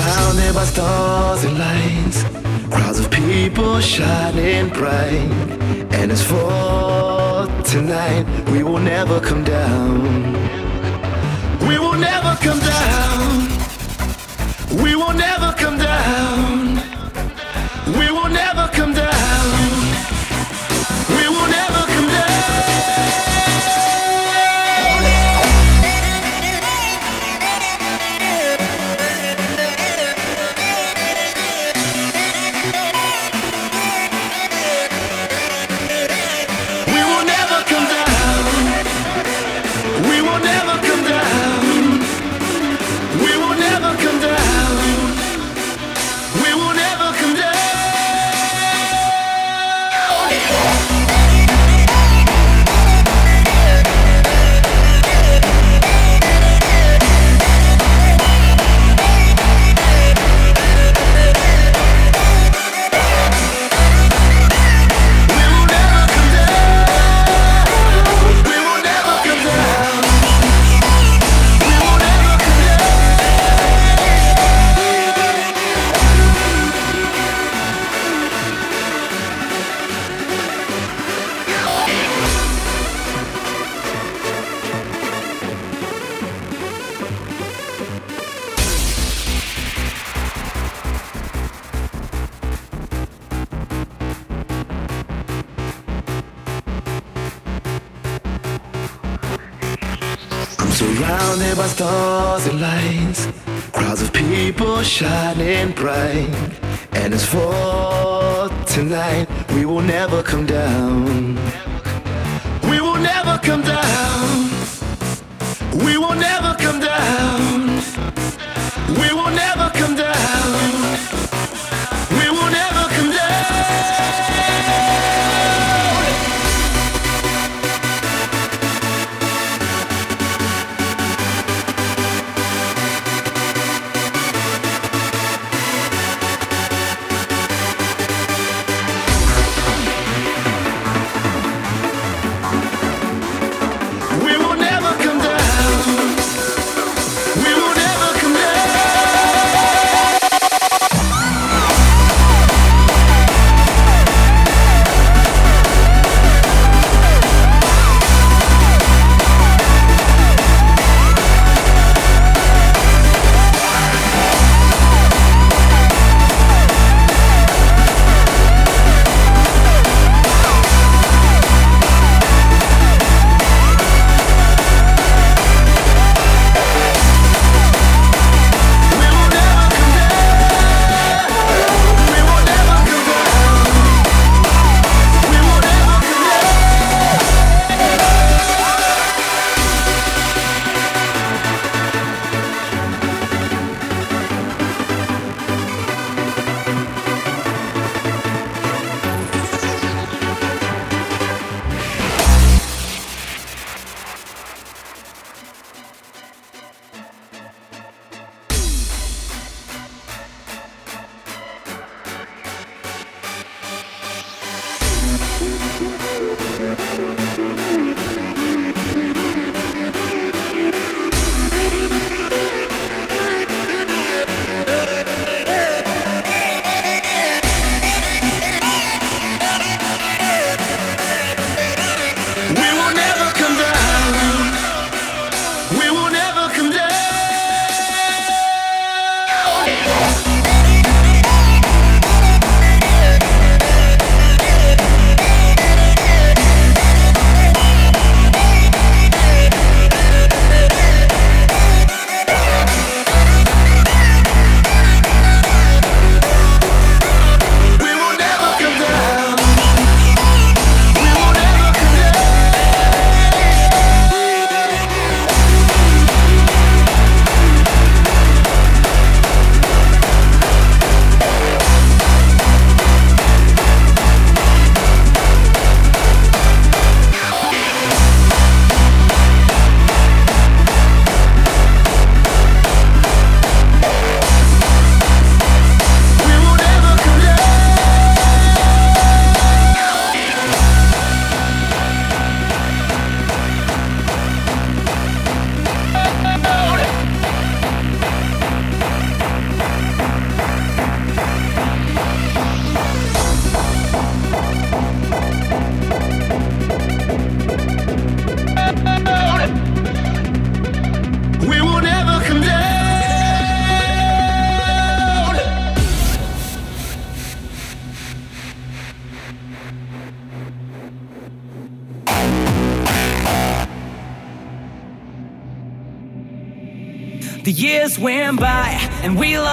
Surrounded by stars and lights, crowds of people shining bright. And it's for tonight, we will never come down. We will never come down. We will never come down.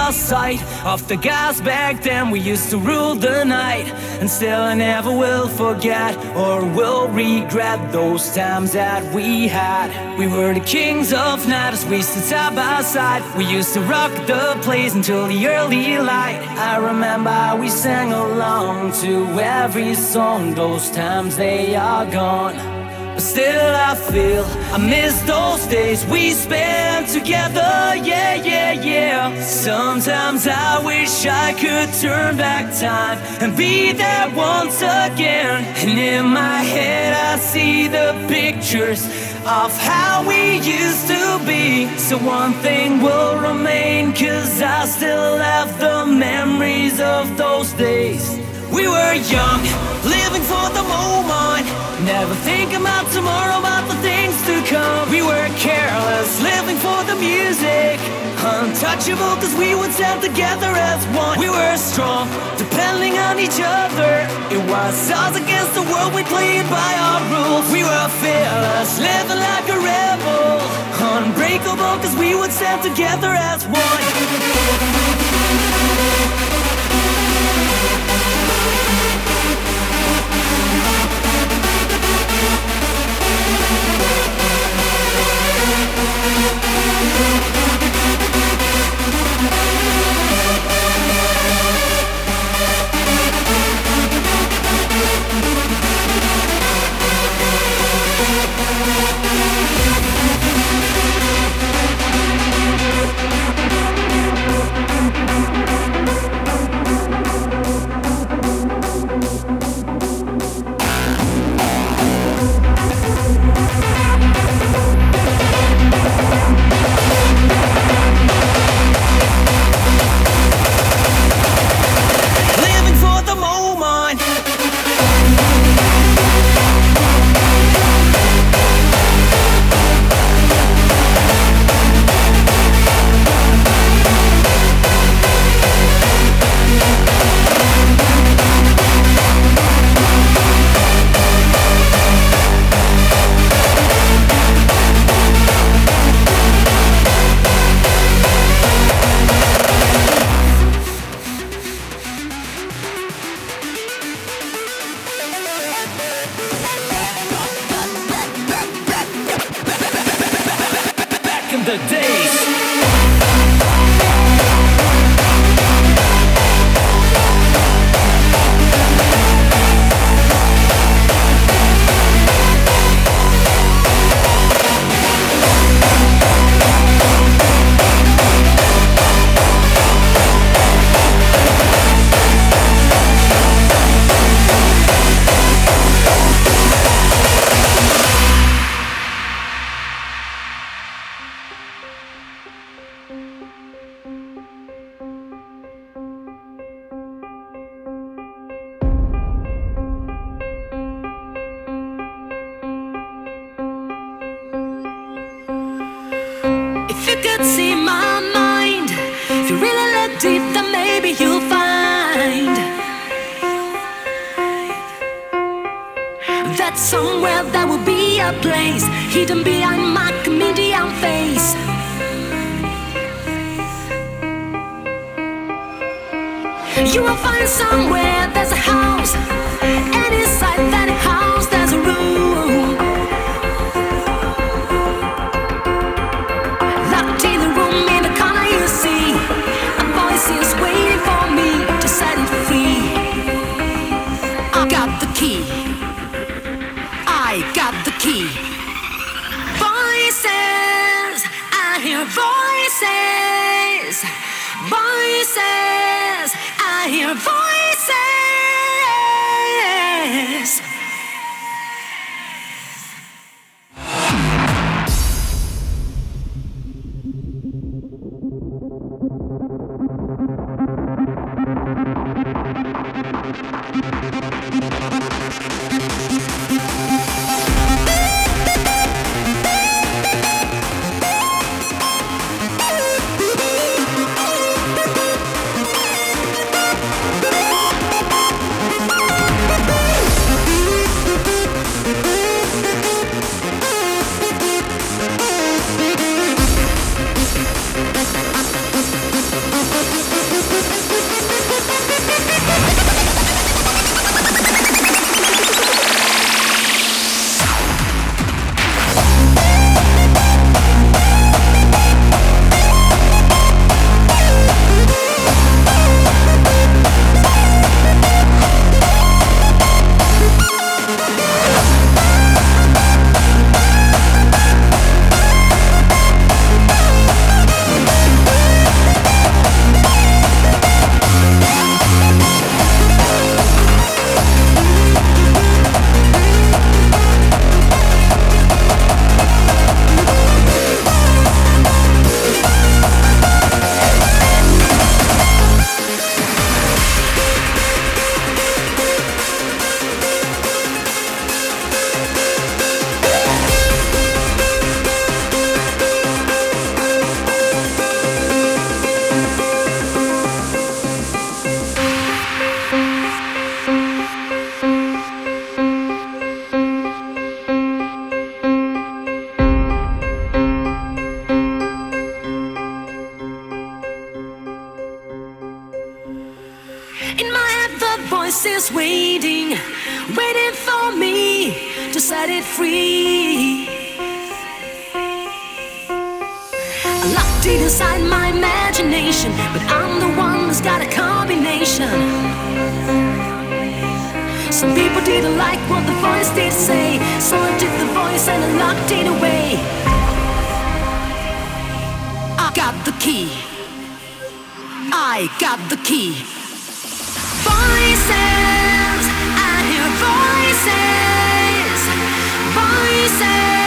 Lost sight of the guys back then. We used to rule the night, and still I never will forget or will regret those times that we had. We were the kings of night as we stood side by side. We used to rock the place until the early light. I remember we sang along to every song. Those times they are gone. Still I feel I miss those days we spent together, yeah, yeah, yeah. Sometimes I wish I could turn back time and be there once again. And in my head I see the pictures of how we used to be. So one thing will remain, cause I still have the memories of those days. We were young, living for the moment. Never think about tomorrow, about the things to come. We were careless, living for the music. Untouchable, cause we would stand together as one. We were strong, depending on each other. It was us against the world, we played by our rules. We were fearless, living like a rebel. Unbreakable, cause we would stand together as one. In my head, the voice is waiting, waiting for me to set it free. Locked it inside my imagination, but I'm the one that's got a combination. Some people didn't like what the voice did say, so I took the voice and I locked it away. I got the key. I got the key. Voices, voices,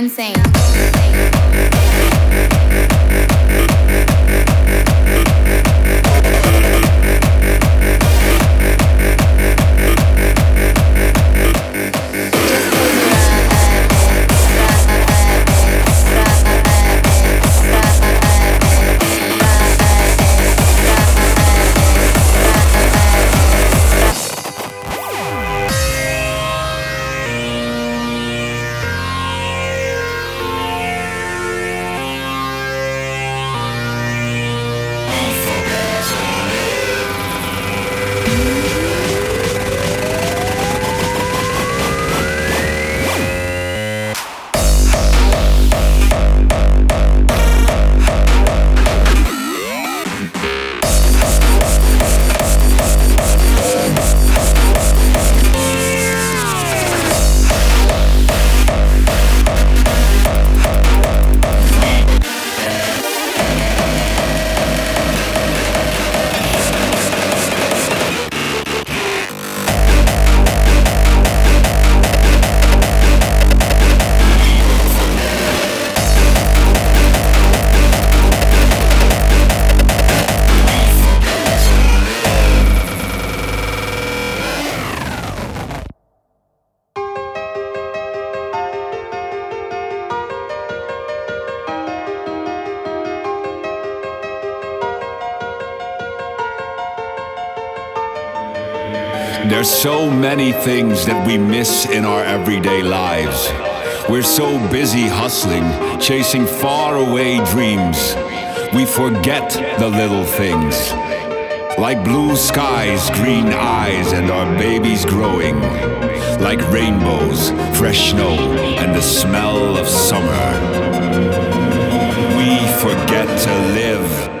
insane. Many things that we miss in our everyday lives. We're so busy hustling, chasing faraway dreams. We forget the little things. Like blue skies, green eyes, and our babies growing. Like rainbows, fresh snow, and the smell of summer. We forget to live.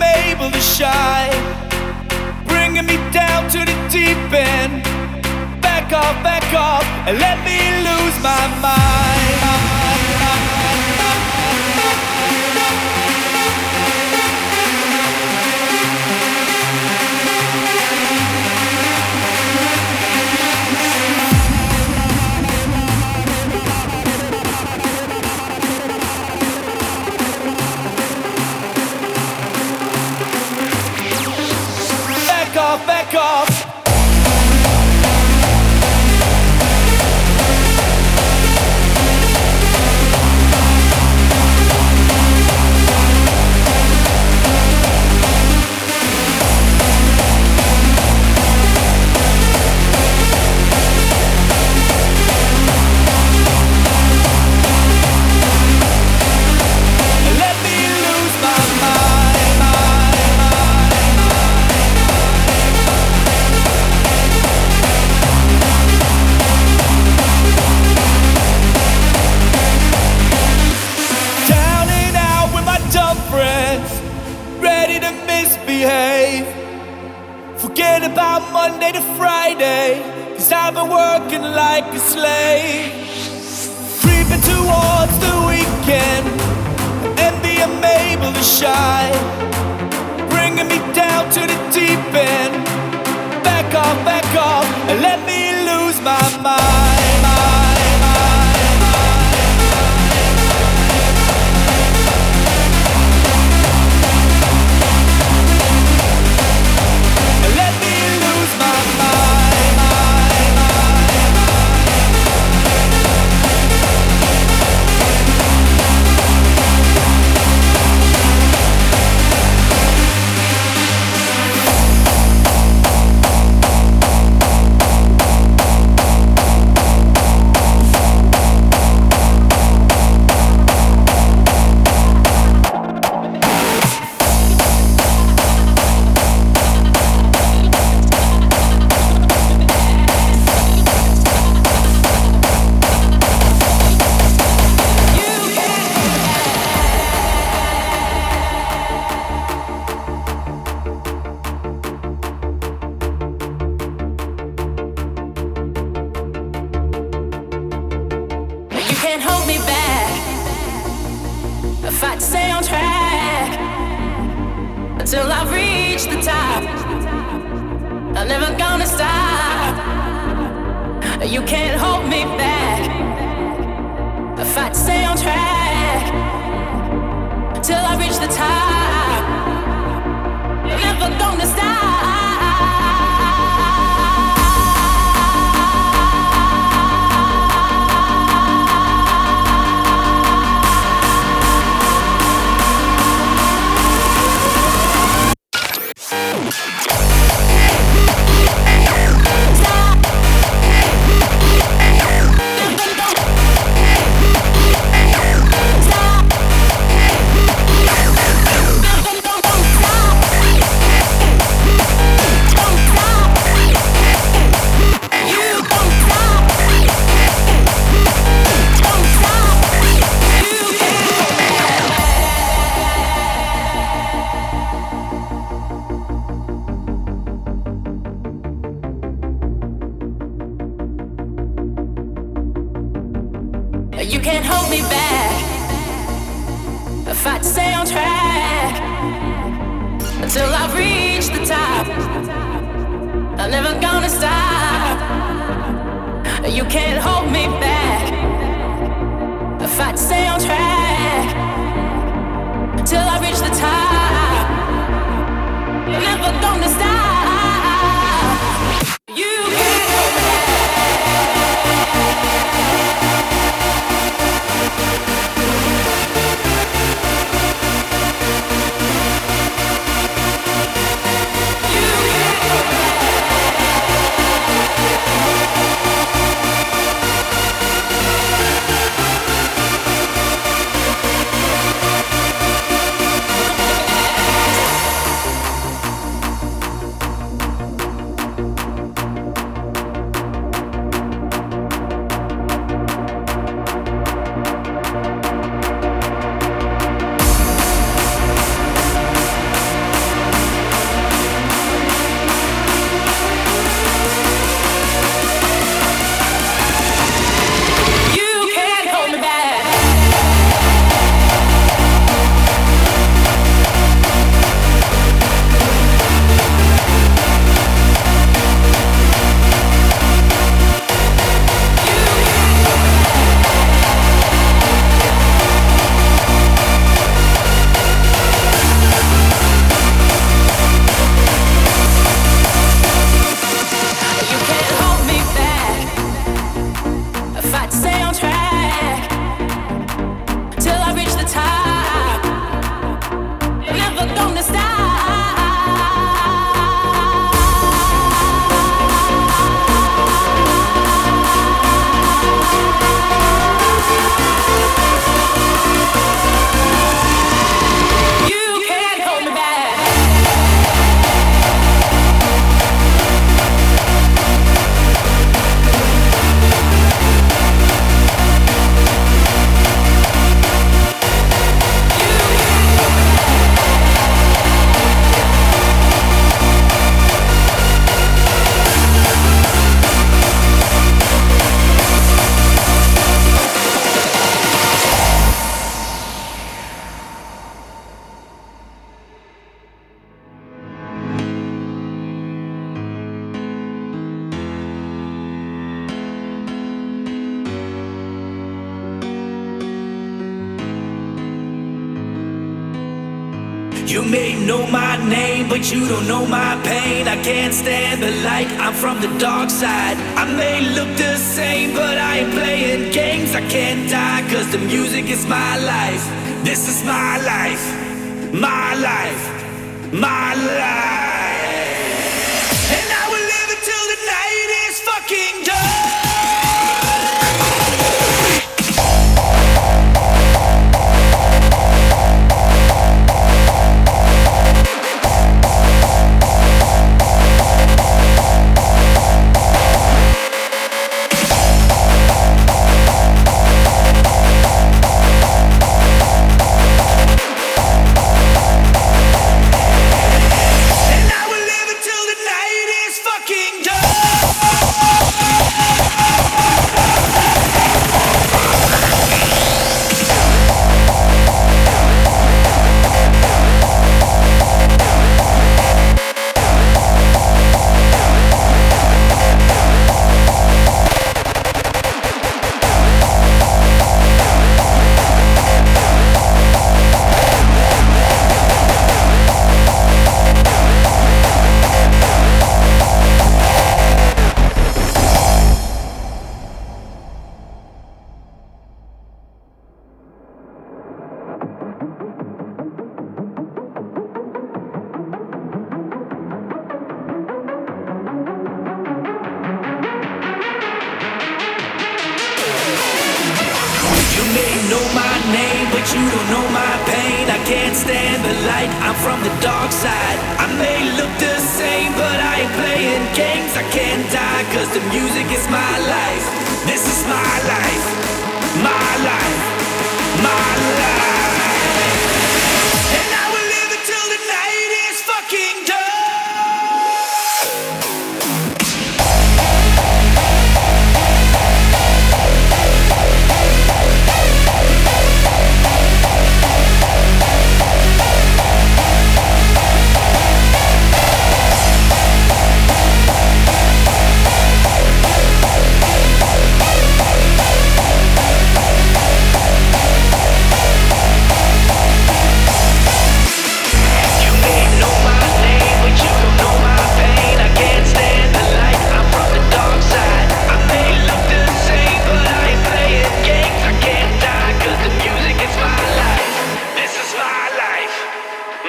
I'm able to shine, bringing me down to the deep end. Back off, back off, and let me lose my mind. slave, creeping towards the weekend, envy I'm to shine, bringing me down to the deep end. Back off, back off, and let me lose my mind.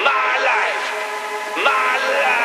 my life, my life.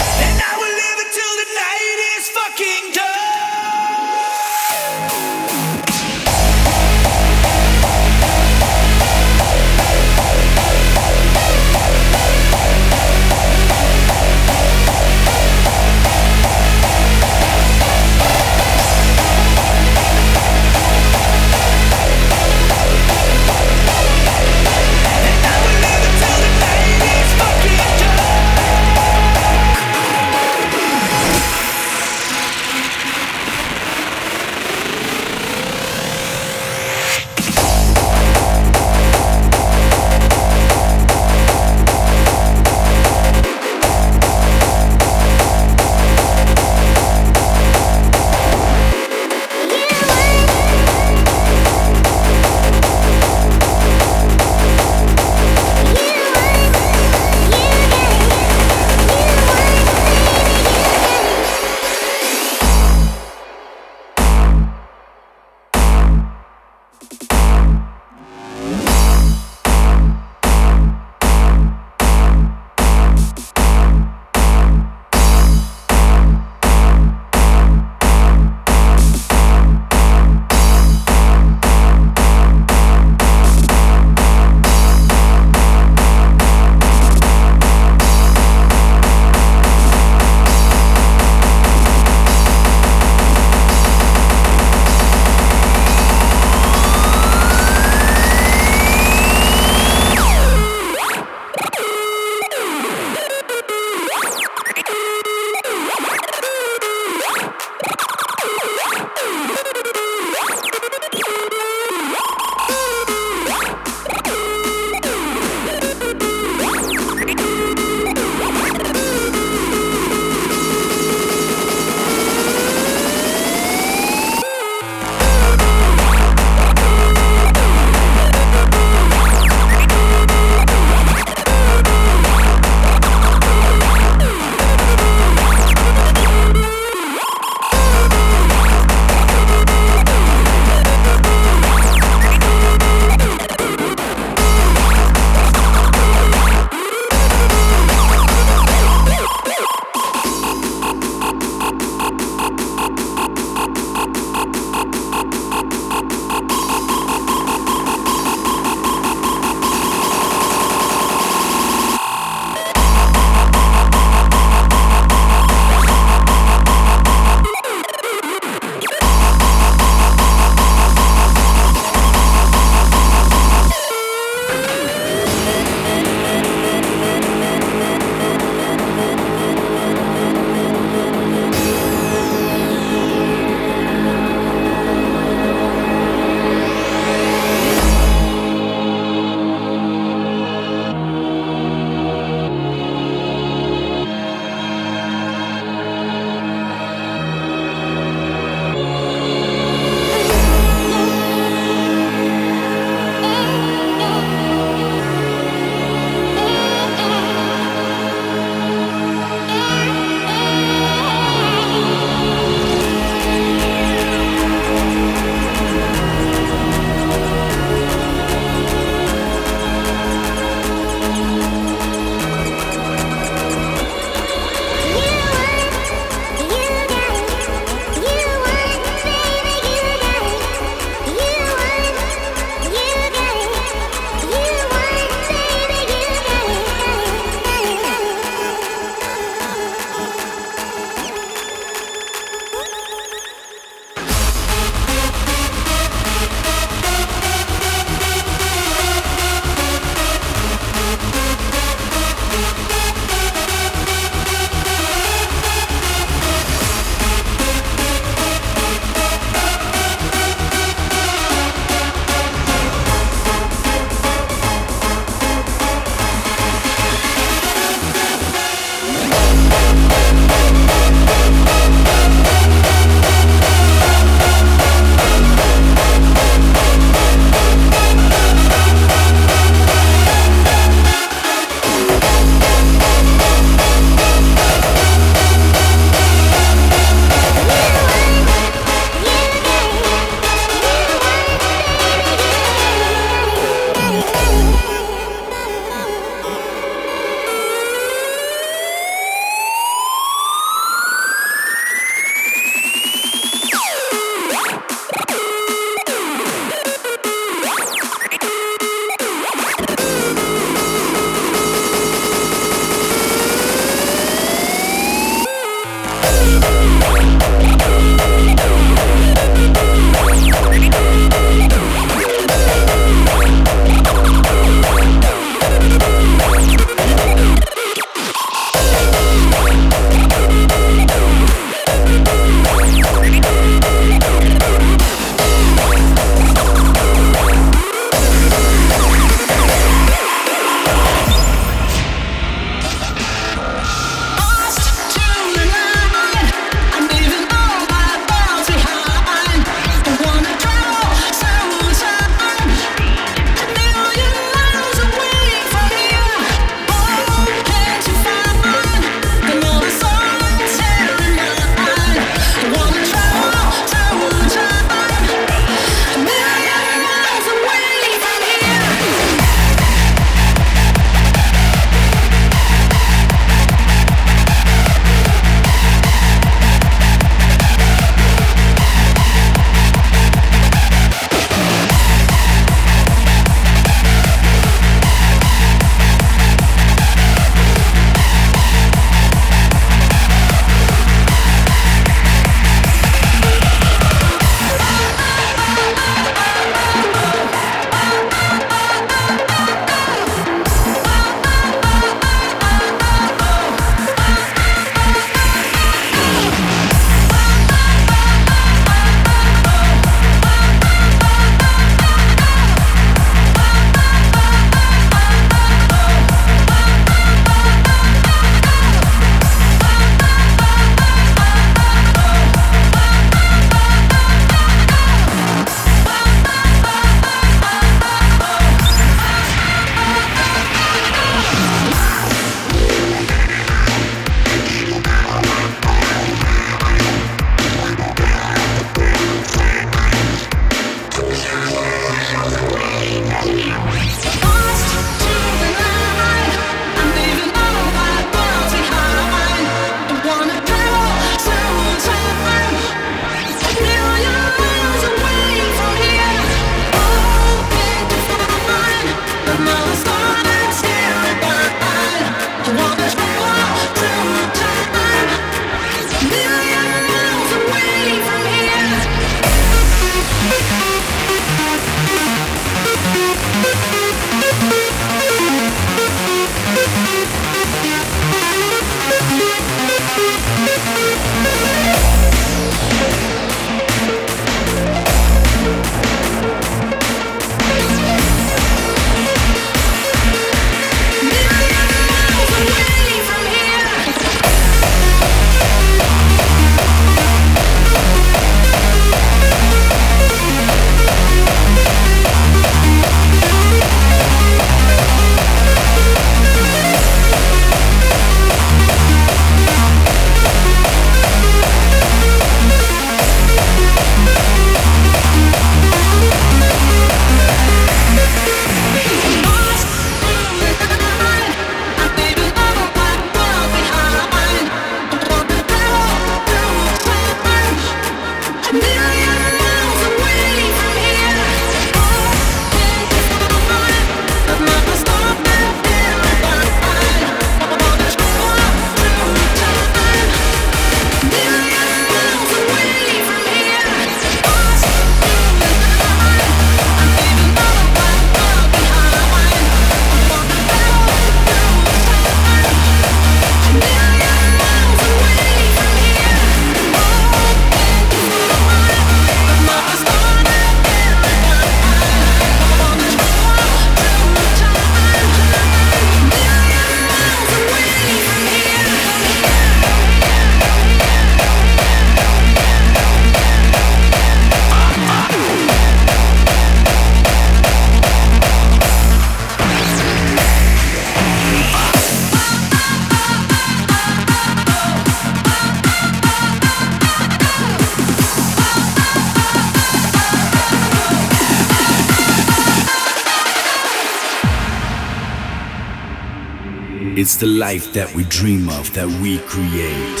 It's the life that we dream of, that we create.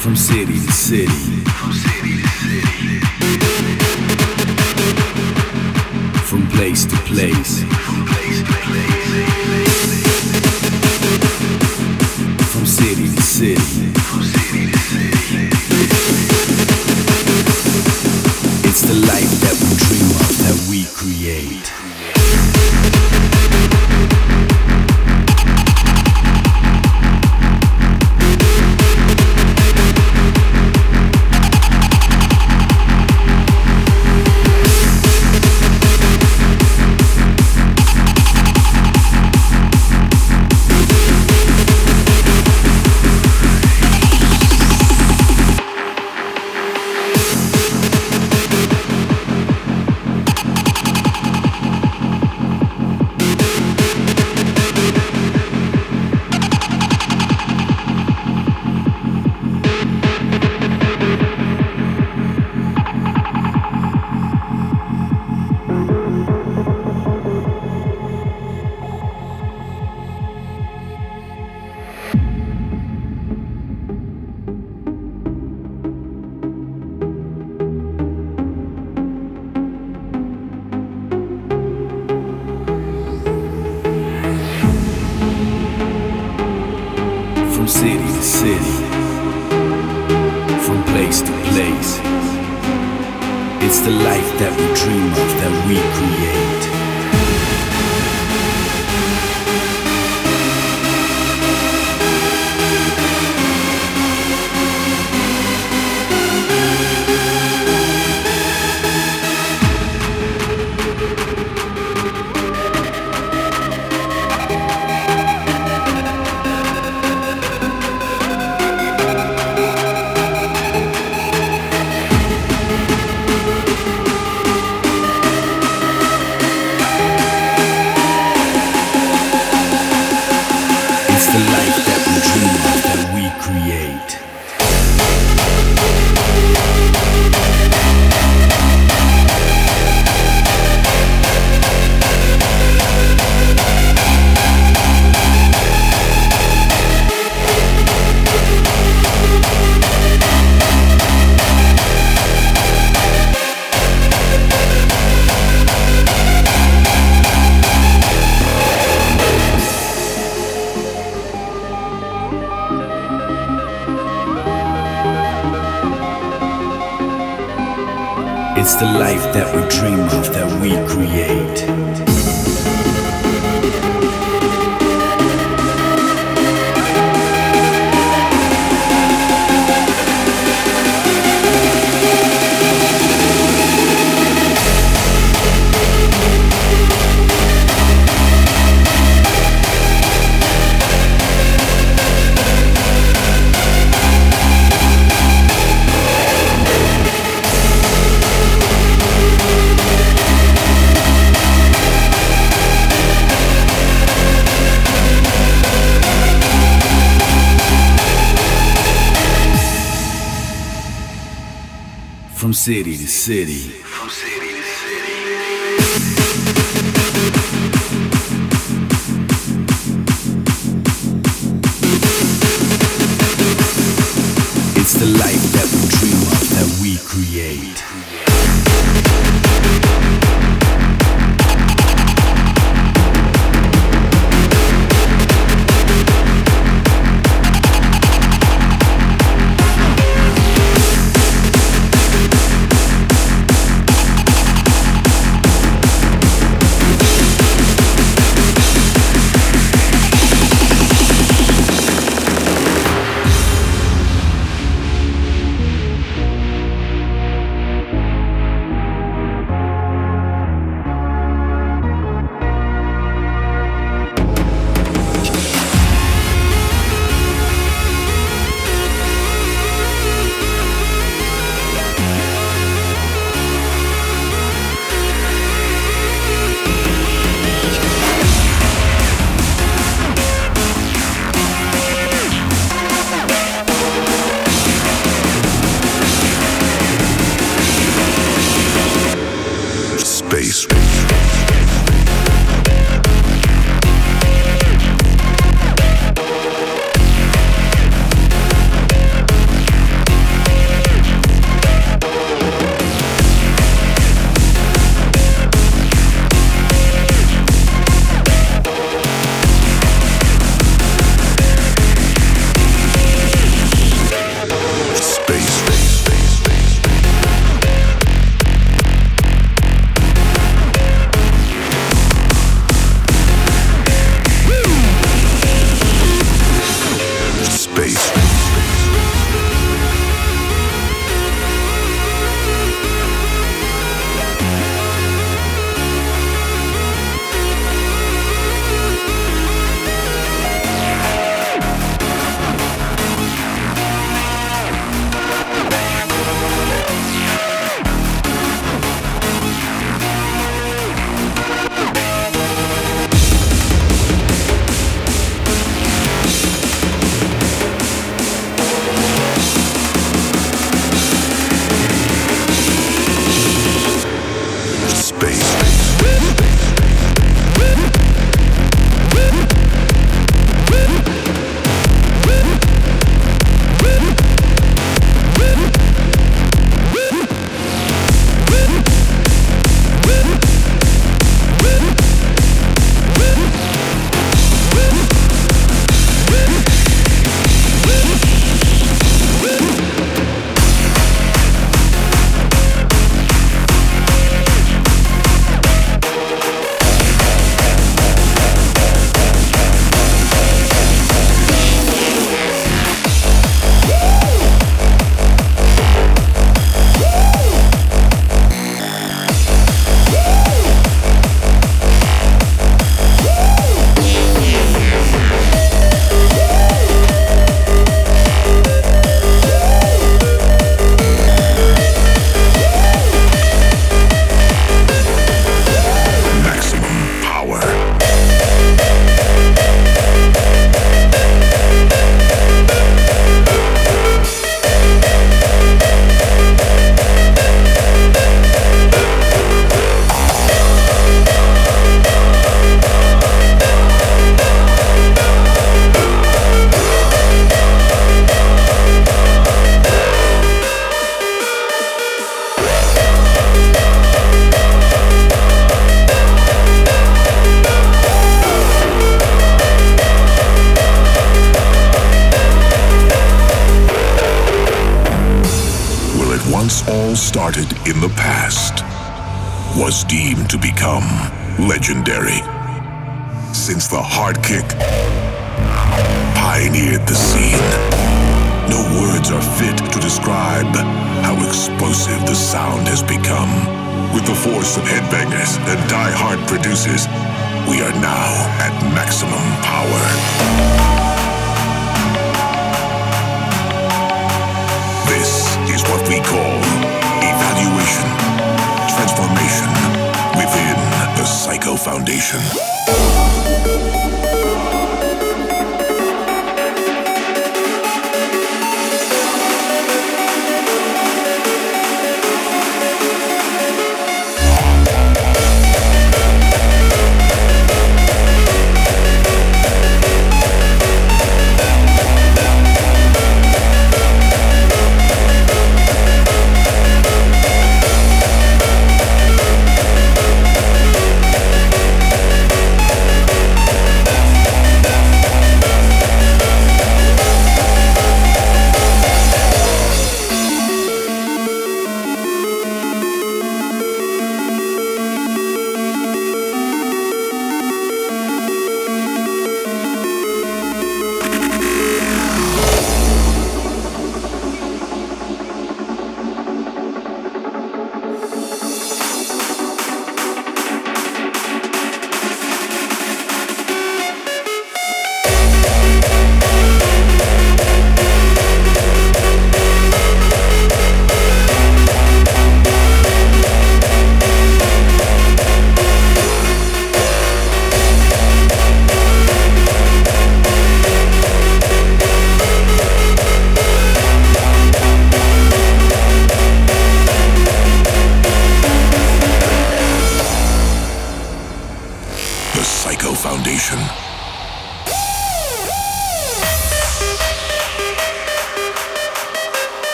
From city to city. From place to place. From city to city. It's the life that we dream of, that we create.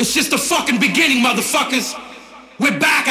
It's just the fucking beginning, motherfuckers. We're back.